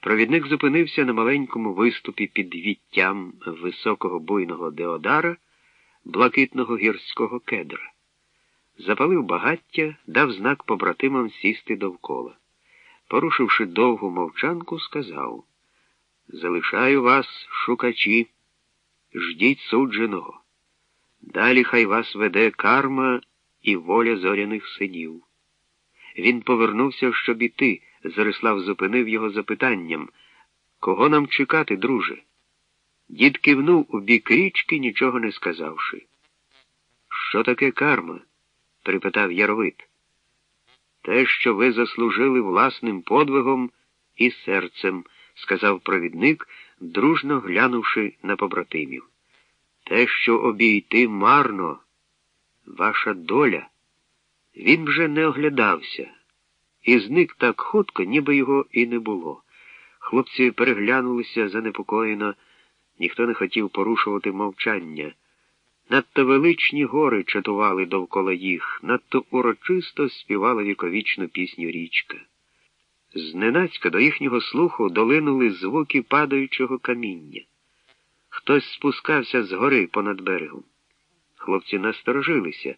Провідник зупинився на маленькому виступі під віттям високого буйного деодара, блакитного гірського кедра. Запалив багаття, дав знак побратимам сісти довкола. Порушивши довгу мовчанку, сказав Залишаю вас, шукачі, ждіть судженого. Далі хай вас веде карма і воля зоряних синів. Він повернувся, щоб іти. Зарислав зупинив його запитанням Кого нам чекати, друже? Дід кивнув у бік річки, нічого не сказавши. Що таке карма? припитав Яровит. Те, що ви заслужили власним подвигом і серцем, сказав провідник, дружно глянувши на побратимів. Те, що обійти марно, ваша доля. Він вже не оглядався і зник так хутко, ніби його і не було. Хлопці переглянулися занепокоєно, ніхто не хотів порушувати мовчання. Надто величні гори чатували довкола їх, надто урочисто співала віковічну пісню річка. Зненацька до їхнього слуху долинули звуки падаючого каміння. Хтось спускався з гори понад берегом. Хлопці насторожилися.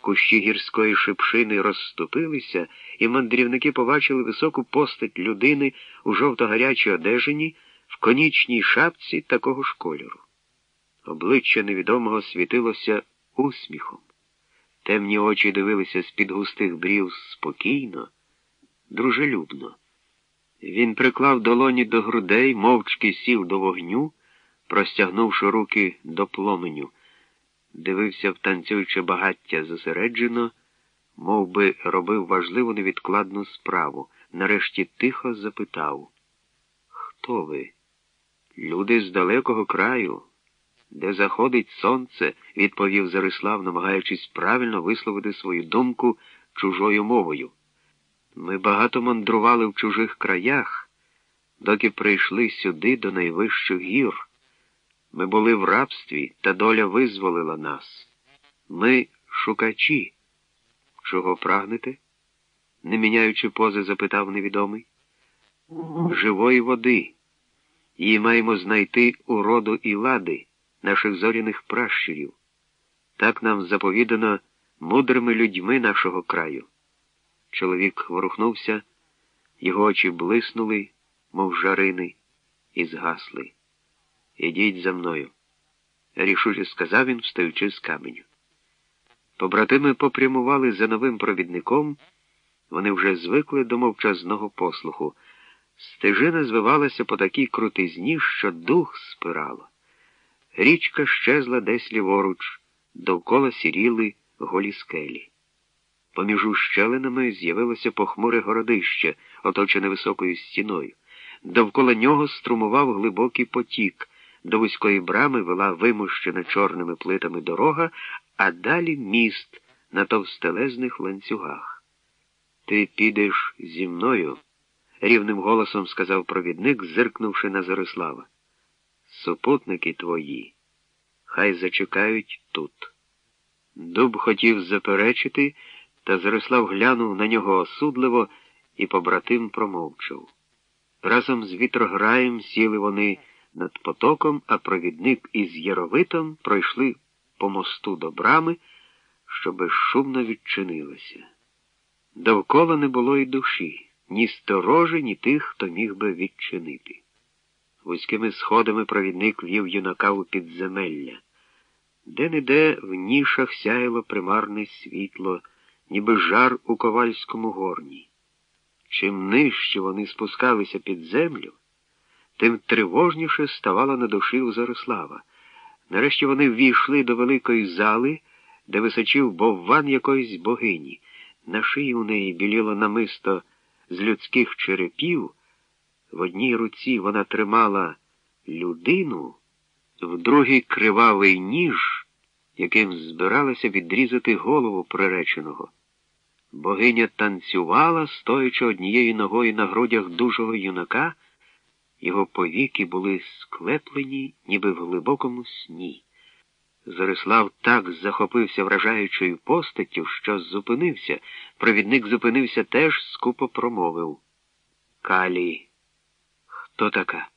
Кущі гірської шипшини розступилися, і мандрівники побачили високу постать людини у жовто-гарячій одежині, в конічній шапці такого ж кольору. Обличчя невідомого світилося усміхом. Темні очі дивилися з-під густих брів спокійно, дружелюбно. Він приклав долоні до грудей, мовчки сів до вогню, простягнувши руки до пломеню дивився в танцююче багаття зосереджено, мов би робив важливу невідкладну справу. Нарешті тихо запитав Хто ви? Люди з далекого краю, де заходить сонце, відповів Зарислав, намагаючись правильно висловити свою думку чужою мовою. Ми багато мандрували в чужих краях, доки прийшли сюди до найвищих гір. Ми були в рабстві, та доля визволила нас. Ми шукачі. Чого прагнете? не міняючи пози, запитав невідомий. Живої води. Її маємо знайти у роду і лади, наших зоряних пращурів. Так нам заповідано мудрими людьми нашого краю. Чоловік ворухнувся, його очі блиснули, мов жарини, і згасли. Ідіть за мною, рішуче сказав він, встаючи з каменю. Побратими попрямували за новим провідником, вони вже звикли до мовчазного послуху. Стежина звивалася по такій крутизні, що дух спирало. Річка щезла десь ліворуч, довкола сіріли голі скелі. Поміж ущелинами з'явилося похмуре городище, оточене високою стіною. Довкола нього струмував глибокий потік. До вузької брами вела вимущена чорними плитами дорога, а далі міст на товстелезних ланцюгах. Ти підеш зі мною, рівним голосом сказав провідник, зиркнувши на Зарислава. Супутники твої, хай зачекають тут. Дуб хотів заперечити, та Зарислав глянув на нього осудливо і побратим промовчав. Разом з вітрограєм сіли вони над потоком, а провідник із Яровитом пройшли по мосту до брами, що безшумно відчинилася. Довкола не було й душі, ні сторожі, ні тих, хто міг би відчинити. Вузькими сходами провідник вів юнака у підземелля. Де-не-де в нішах сяяло примарне світло, ніби жар у ковальському горні. Чим нижче вони спускалися під землю, тим тривожніше ставало на душі у Зарислава. Нарешті вони ввійшли до великої зали, де височив бовван якоїсь богині. На шиї у неї біліло намисто з людських черепів. В одній руці вона тримала людину, в другій кривавий ніж, яким збиралася відрізати голову приреченого. Богиня танцювала, стоячи однією ногою на грудях дужого юнака. Його повіки були склеплені, ніби в глибокому сні. Зорислав так захопився вражаючою постаттю, що зупинився. Провідник зупинився теж, скупо промовив. Калі, хто така?